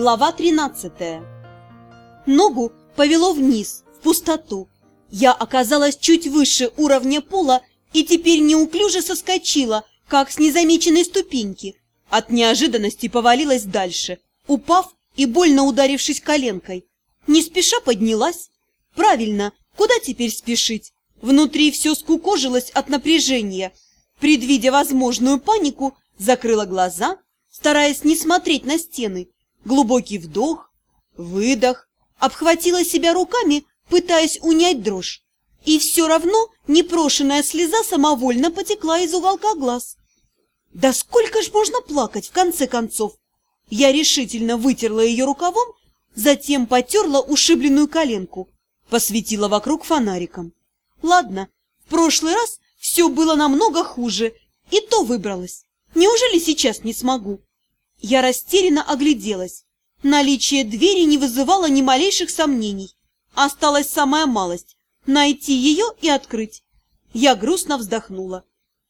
Глава 13 Ногу повело вниз, в пустоту. Я оказалась чуть выше уровня пола и теперь неуклюже соскочила, как с незамеченной ступеньки. От неожиданности повалилась дальше, упав и больно ударившись коленкой. Не спеша поднялась. Правильно, куда теперь спешить? Внутри все скукожилось от напряжения. Предвидя возможную панику, закрыла глаза, стараясь не смотреть на стены. Глубокий вдох, выдох, обхватила себя руками, пытаясь унять дрожь. И все равно непрошенная слеза самовольно потекла из уголка глаз. Да сколько ж можно плакать, в конце концов? Я решительно вытерла ее рукавом, затем потерла ушибленную коленку, посветила вокруг фонариком. Ладно, в прошлый раз все было намного хуже, и то выбралась. Неужели сейчас не смогу? Я растерянно огляделась. Наличие двери не вызывало ни малейших сомнений. Осталась самая малость – найти ее и открыть. Я грустно вздохнула.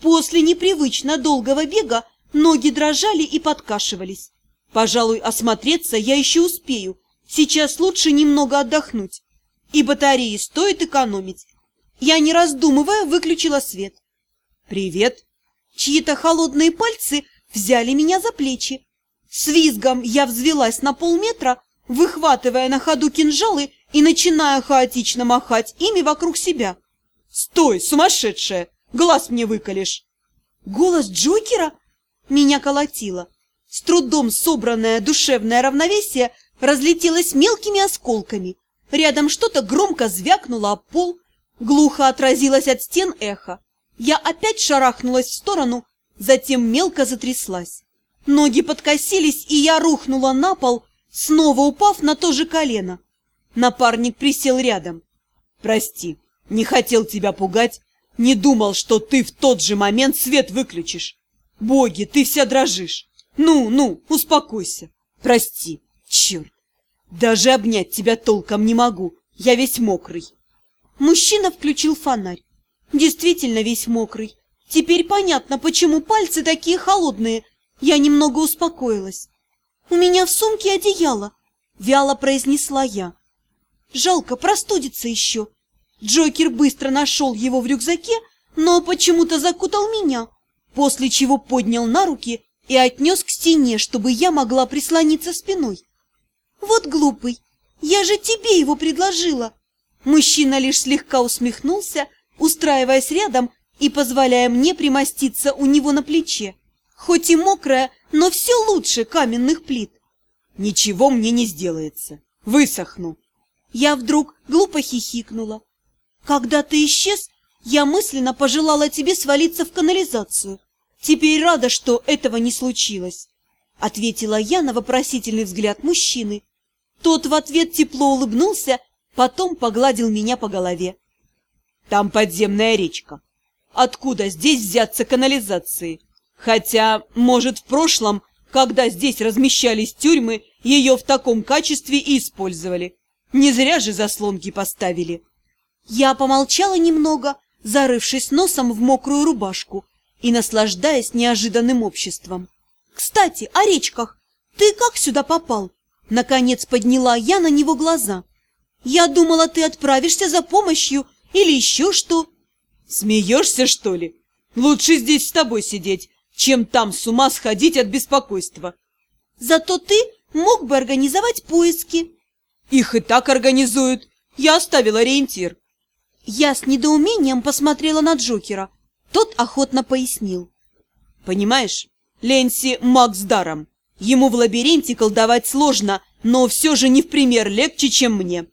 После непривычно долгого бега ноги дрожали и подкашивались. Пожалуй, осмотреться я еще успею. Сейчас лучше немного отдохнуть. И батареи стоит экономить. Я, не раздумывая, выключила свет. «Привет!» Чьи-то холодные пальцы взяли меня за плечи. С визгом я взвелась на полметра, выхватывая на ходу кинжалы и начиная хаотично махать ими вокруг себя. «Стой, сумасшедшая! Глаз мне выколешь!» Голос Джокера меня колотило. С трудом собранное душевное равновесие разлетелось мелкими осколками. Рядом что-то громко звякнуло об пол, глухо отразилось от стен эхо. Я опять шарахнулась в сторону, затем мелко затряслась. Ноги подкосились, и я рухнула на пол, снова упав на то же колено. Напарник присел рядом. «Прости, не хотел тебя пугать, не думал, что ты в тот же момент свет выключишь. Боги, ты вся дрожишь. Ну, ну, успокойся. Прости, черт. Даже обнять тебя толком не могу, я весь мокрый». Мужчина включил фонарь. Действительно весь мокрый. Теперь понятно, почему пальцы такие холодные. Я немного успокоилась. «У меня в сумке одеяло», — вяло произнесла я. «Жалко, простудится еще». Джокер быстро нашел его в рюкзаке, но почему-то закутал меня, после чего поднял на руки и отнес к стене, чтобы я могла прислониться спиной. «Вот глупый, я же тебе его предложила!» Мужчина лишь слегка усмехнулся, устраиваясь рядом и позволяя мне примоститься у него на плече. Хоть и мокрая, но все лучше каменных плит. Ничего мне не сделается. Высохну. Я вдруг глупо хихикнула. Когда ты исчез, я мысленно пожелала тебе свалиться в канализацию. Теперь рада, что этого не случилось. Ответила я на вопросительный взгляд мужчины. Тот в ответ тепло улыбнулся, потом погладил меня по голове. Там подземная речка. Откуда здесь взяться канализации? Хотя, может, в прошлом, когда здесь размещались тюрьмы, ее в таком качестве и использовали. Не зря же заслонки поставили. Я помолчала немного, зарывшись носом в мокрую рубашку и наслаждаясь неожиданным обществом. «Кстати, о речках. Ты как сюда попал?» Наконец подняла я на него глаза. «Я думала, ты отправишься за помощью или еще что? Смеешься, что ли? Лучше здесь с тобой сидеть, чем там с ума сходить от беспокойства. Зато ты мог бы организовать поиски. Их и так организуют. Я оставил ориентир. Я с недоумением посмотрела на Джокера. Тот охотно пояснил. Понимаешь, Ленси маг с даром. Ему в лабиринте колдовать сложно, но все же не в пример легче, чем мне.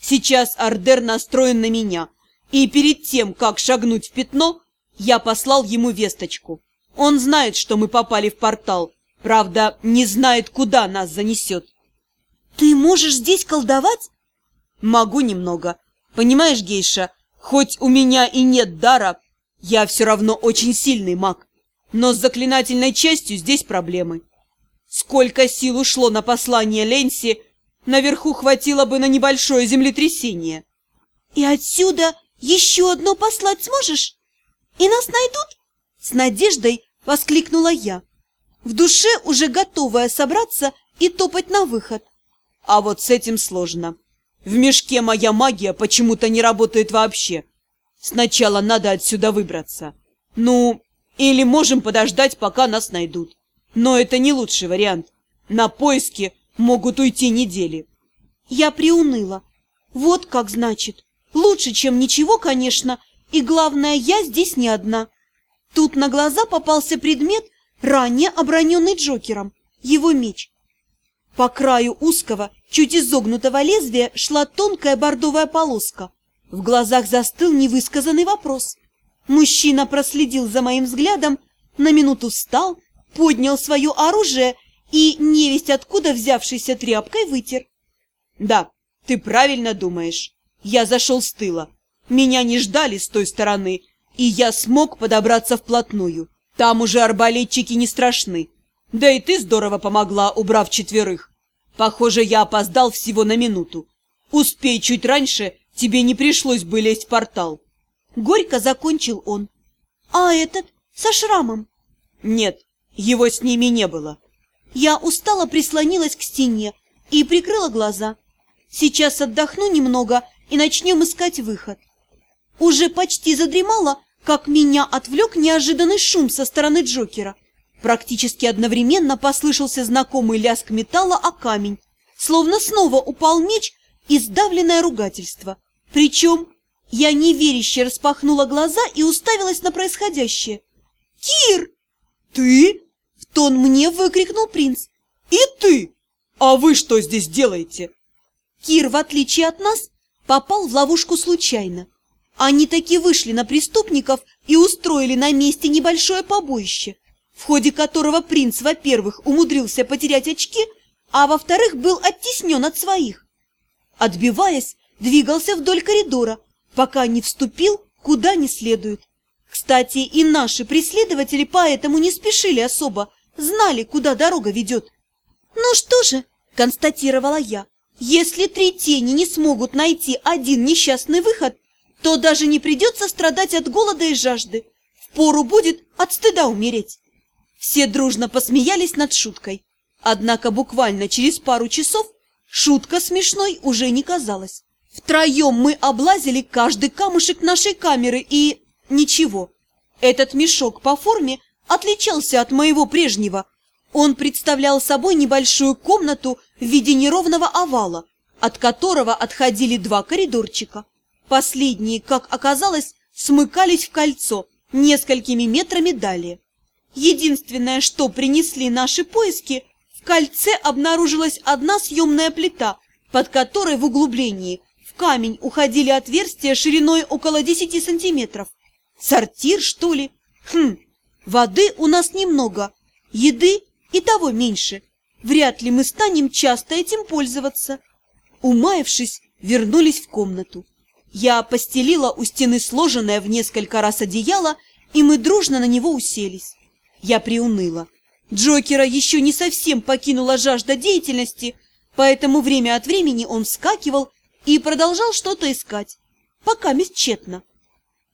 Сейчас Ардер настроен на меня, и перед тем, как шагнуть в пятно, я послал ему весточку. Он знает, что мы попали в портал, правда, не знает, куда нас занесет. Ты можешь здесь колдовать? Могу немного. Понимаешь, Гейша, хоть у меня и нет дара, я все равно очень сильный маг. Но с заклинательной частью здесь проблемы. Сколько сил ушло на послание Ленси, наверху хватило бы на небольшое землетрясение. И отсюда еще одно послать сможешь? И нас найдут? С надеждой воскликнула я. В душе, уже готовая собраться и топать на выход. А вот с этим сложно. В мешке моя магия почему-то не работает вообще. Сначала надо отсюда выбраться. Ну, или можем подождать, пока нас найдут. Но это не лучший вариант. На поиски могут уйти недели. Я приуныла. Вот как значит. Лучше, чем ничего, конечно, и главное, я здесь не одна. Тут на глаза попался предмет, ранее оброненный Джокером, его меч. По краю узкого, чуть изогнутого лезвия шла тонкая бордовая полоска. В глазах застыл невысказанный вопрос. Мужчина проследил за моим взглядом, на минуту встал, поднял свое оружие и, невесть откуда взявшейся тряпкой, вытер. «Да, ты правильно думаешь. Я зашел с тыла. Меня не ждали с той стороны, и я смог подобраться вплотную. Там уже арбалетчики не страшны. Да и ты здорово помогла, убрав четверых. Похоже, я опоздал всего на минуту. Успей чуть раньше, тебе не пришлось бы лезть в портал. Горько закончил он. А этот со шрамом? Нет, его с ними не было. Я устало прислонилась к стене и прикрыла глаза. Сейчас отдохну немного и начнем искать выход. Уже почти задремала, как меня отвлек неожиданный шум со стороны Джокера. Практически одновременно послышался знакомый лязг металла о камень, словно снова упал меч и сдавленное ругательство. Причем я неверяще распахнула глаза и уставилась на происходящее. «Кир!» «Ты?» — в тон мне выкрикнул принц. «И ты? А вы что здесь делаете?» Кир, в отличие от нас, попал в ловушку случайно. Они таки вышли на преступников и устроили на месте небольшое побоище, в ходе которого принц, во-первых, умудрился потерять очки, а во-вторых, был оттеснен от своих. Отбиваясь, двигался вдоль коридора, пока не вступил куда не следует. Кстати, и наши преследователи поэтому не спешили особо, знали, куда дорога ведет. «Ну что же», — констатировала я, — «если три тени не смогут найти один несчастный выход, то даже не придется страдать от голода и жажды. Впору будет от стыда умереть. Все дружно посмеялись над шуткой. Однако буквально через пару часов шутка смешной уже не казалась. Втроем мы облазили каждый камушек нашей камеры и... ничего. Этот мешок по форме отличался от моего прежнего. Он представлял собой небольшую комнату в виде неровного овала, от которого отходили два коридорчика. Последние, как оказалось, смыкались в кольцо несколькими метрами далее. Единственное, что принесли наши поиски, в кольце обнаружилась одна съемная плита, под которой в углублении в камень уходили отверстия шириной около 10 сантиметров. Сортир, что ли? Хм, воды у нас немного, еды и того меньше. Вряд ли мы станем часто этим пользоваться. Умаявшись, вернулись в комнату. Я постелила у стены сложенное в несколько раз одеяло, и мы дружно на него уселись. Я приуныла. Джокера еще не совсем покинула жажда деятельности, поэтому время от времени он вскакивал и продолжал что-то искать, пока тщетно.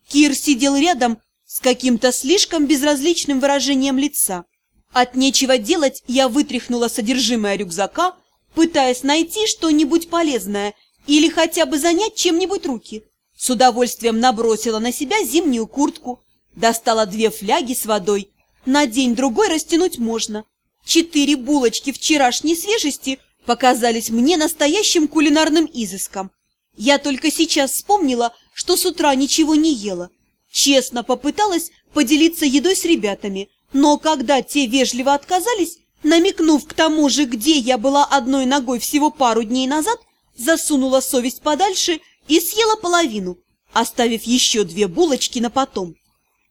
Кир сидел рядом с каким-то слишком безразличным выражением лица. От нечего делать я вытряхнула содержимое рюкзака, пытаясь найти что-нибудь полезное или хотя бы занять чем-нибудь руки. С удовольствием набросила на себя зимнюю куртку, достала две фляги с водой. На день-другой растянуть можно. Четыре булочки вчерашней свежести показались мне настоящим кулинарным изыском. Я только сейчас вспомнила, что с утра ничего не ела. Честно попыталась поделиться едой с ребятами, но когда те вежливо отказались, намекнув к тому же, где я была одной ногой всего пару дней назад, засунула совесть подальше и съела половину, оставив еще две булочки на потом.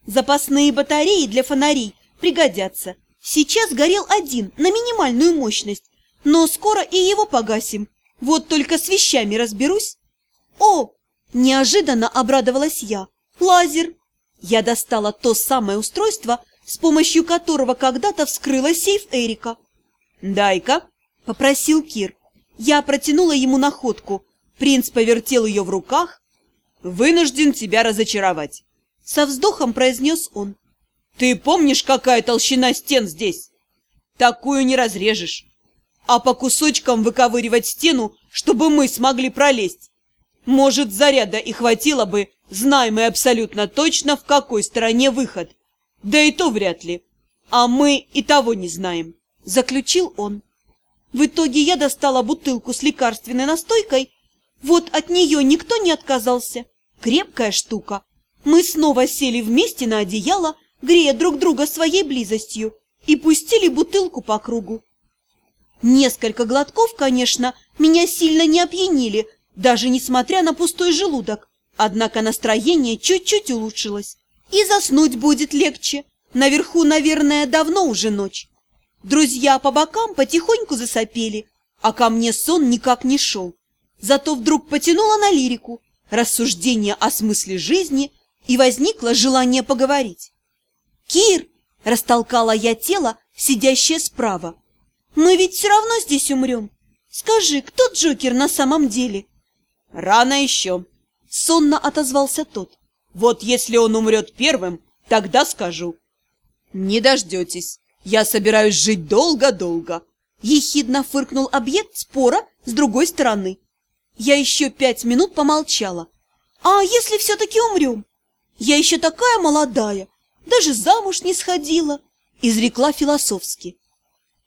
Запасные батареи для фонарей пригодятся. Сейчас горел один на минимальную мощность, но скоро и его погасим. Вот только с вещами разберусь. О, неожиданно обрадовалась я. Лазер. Я достала то самое устройство, с помощью которого когда-то вскрыла сейф Эрика. «Дай-ка», — попросил Кир. Я протянула ему находку. Принц повертел ее в руках. «Вынужден тебя разочаровать», — со вздохом произнес он. «Ты помнишь, какая толщина стен здесь? Такую не разрежешь». а по кусочкам выковыривать стену, чтобы мы смогли пролезть. Может, заряда и хватило бы, знаем мы абсолютно точно, в какой стороне выход. Да и то вряд ли. А мы и того не знаем, — заключил он. В итоге я достала бутылку с лекарственной настойкой. Вот от нее никто не отказался. Крепкая штука. Мы снова сели вместе на одеяло, грея друг друга своей близостью, и пустили бутылку по кругу. Несколько глотков, конечно, меня сильно не опьянили, даже несмотря на пустой желудок. Однако настроение чуть-чуть улучшилось. И заснуть будет легче. Наверху, наверное, давно уже ночь. Друзья по бокам потихоньку засопели, а ко мне сон никак не шел. Зато вдруг потянуло на лирику, рассуждение о смысле жизни, и возникло желание поговорить. «Кир!» – растолкала я тело, сидящее справа. «Мы ведь все равно здесь умрем. Скажи, кто Джокер на самом деле?» «Рано еще!» – сонно отозвался тот. «Вот если он умрет первым, тогда скажу». «Не дождетесь. Я собираюсь жить долго-долго!» Ехидно фыркнул объект спора с другой стороны. Я еще пять минут помолчала. «А если все-таки умрем? Я еще такая молодая, даже замуж не сходила!» Изрекла философски.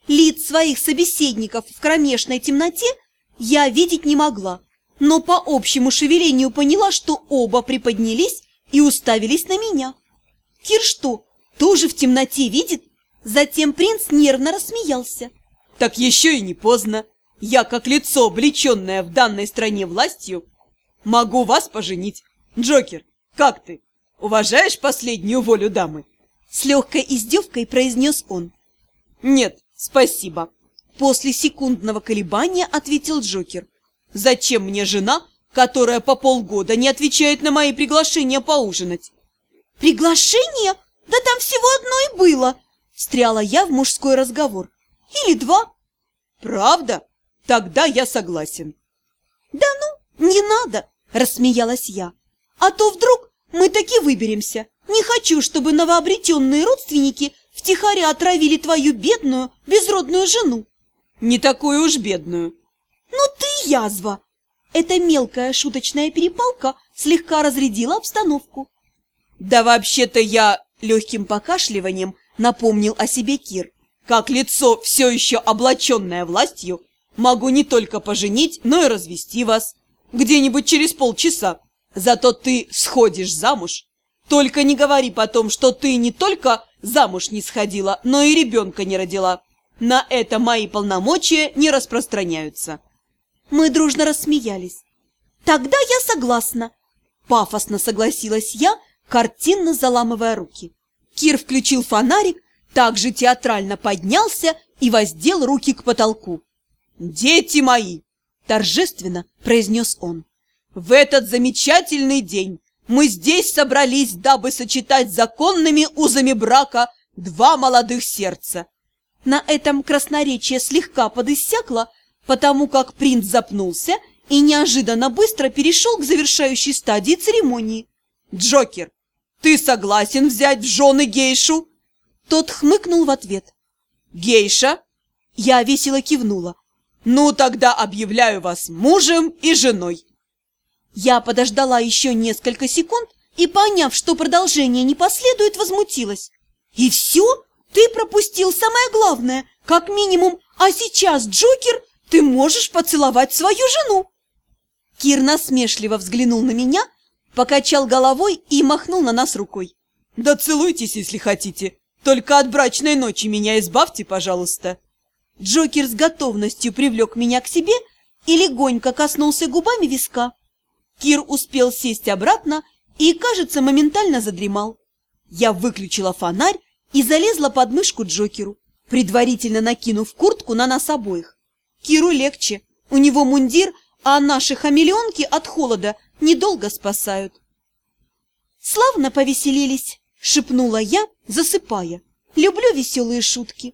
Лиц своих собеседников в кромешной темноте я видеть не могла, но по общему шевелению поняла, что оба приподнялись и уставились на меня. Кир что, тоже в темноте видит? Затем принц нервно рассмеялся. Так еще и не поздно. Я, как лицо, облеченное в данной стране властью, могу вас поженить. Джокер, как ты? Уважаешь последнюю волю дамы? С легкой издевкой произнес он. Нет, спасибо. После секундного колебания ответил Джокер. Зачем мне жена, которая по полгода не отвечает на мои приглашения поужинать? Приглашение? Да там всего одно и было. Встряла я в мужской разговор. Или два. Правда? Тогда я согласен. Да ну, не надо, рассмеялась я. А то вдруг мы таки выберемся. Не хочу, чтобы новообретенные родственники втихаря отравили твою бедную, безродную жену. Не такую уж бедную. Ну ты язва! Эта мелкая шуточная перепалка слегка разрядила обстановку. Да вообще-то я легким покашливанием напомнил о себе Кир. Как лицо, все еще облаченное властью, могу не только поженить, но и развести вас. Где-нибудь через полчаса. Зато ты сходишь замуж. Только не говори потом, что ты не только замуж не сходила, но и ребенка не родила. На это мои полномочия не распространяются. Мы дружно рассмеялись. Тогда я согласна. Пафосно согласилась я, картинно заламывая руки. Кир включил фонарик, также театрально поднялся и воздел руки к потолку. «Дети мои!» – торжественно произнес он. «В этот замечательный день мы здесь собрались, дабы сочетать законными узами брака два молодых сердца». На этом красноречие слегка подиссякло, потому как принц запнулся и неожиданно быстро перешел к завершающей стадии церемонии. «Джокер, ты согласен взять в жены гейшу?» Тот хмыкнул в ответ. «Гейша?» Я весело кивнула. «Ну, тогда объявляю вас мужем и женой». Я подождала еще несколько секунд и, поняв, что продолжение не последует, возмутилась. «И все? Ты пропустил самое главное. Как минимум, а сейчас, Джокер, ты можешь поцеловать свою жену!» Кир насмешливо взглянул на меня покачал головой и махнул на нас рукой. «Да целуйтесь, если хотите. Только от брачной ночи меня избавьте, пожалуйста». Джокер с готовностью привлек меня к себе и легонько коснулся губами виска. Кир успел сесть обратно и, кажется, моментально задремал. Я выключила фонарь и залезла под мышку Джокеру, предварительно накинув куртку на нас обоих. Киру легче, у него мундир, а наши хамелеонки от холода недолго спасают. Славно повеселились, шепнула я, засыпая. Люблю веселые шутки.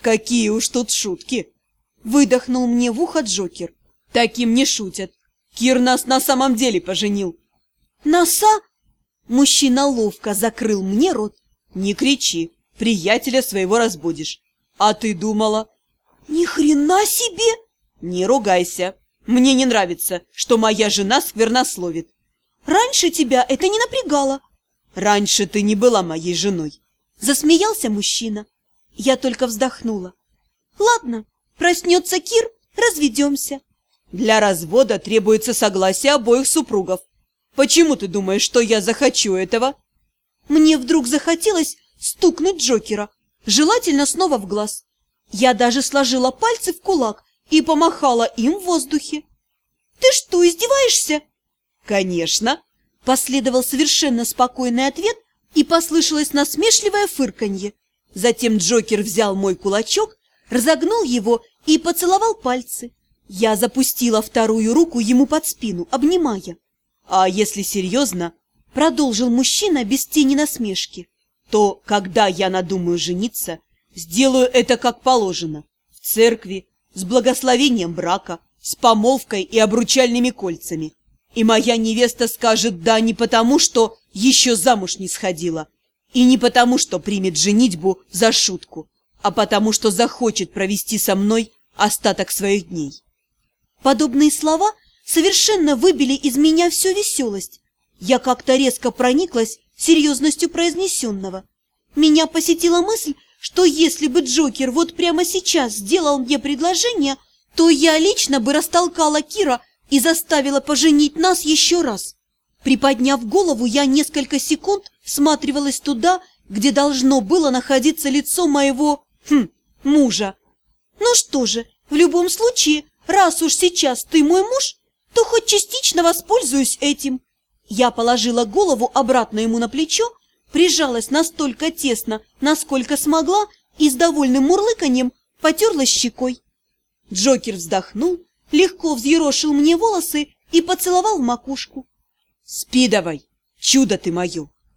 Какие уж тут шутки! Выдохнул мне в ухо Джокер. Таким не шутят. Кир нас на самом деле поженил. Носа? Мужчина ловко закрыл мне рот. Не кричи, приятеля своего разбудишь. А ты думала? Ни хрена себе! Не ругайся. Мне не нравится, что моя жена сквернословит. Раньше тебя это не напрягало. Раньше ты не была моей женой. Засмеялся мужчина. Я только вздохнула. Ладно, проснется Кир, разведемся. Для развода требуется согласие обоих супругов. Почему ты думаешь, что я захочу этого? Мне вдруг захотелось стукнуть Джокера, желательно снова в глаз. Я даже сложила пальцы в кулак и помахала им в воздухе. «Ты что, издеваешься?» «Конечно!» Последовал совершенно спокойный ответ и послышалось насмешливое фырканье. Затем Джокер взял мой кулачок, разогнул его и поцеловал пальцы. Я запустила вторую руку ему под спину, обнимая. «А если серьезно?» — продолжил мужчина без тени насмешки. «То, когда я надумаю жениться, сделаю это как положено, в церкви, с благословением брака, с помолвкой и обручальными кольцами. И моя невеста скажет «да» не потому, что еще замуж не сходила, и не потому, что примет женитьбу за шутку, а потому, что захочет провести со мной остаток своих дней. Подобные слова совершенно выбили из меня всю веселость. Я как-то резко прониклась серьезностью произнесенного. Меня посетила мысль, что если бы Джокер вот прямо сейчас сделал мне предложение, то я лично бы растолкала Кира и заставила поженить нас еще раз. Приподняв голову, я несколько секунд всматривалась туда, где должно было находиться лицо моего, хм, мужа. Ну что же, в любом случае, раз уж сейчас ты мой муж, то хоть частично воспользуюсь этим. Я положила голову обратно ему на плечо, прижалась настолько тесно, насколько смогла, и с довольным мурлыканьем потерлась щекой. Джокер вздохнул, легко взъерошил мне волосы и поцеловал в макушку. «Спи давай, чудо ты мое!»